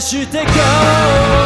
してこう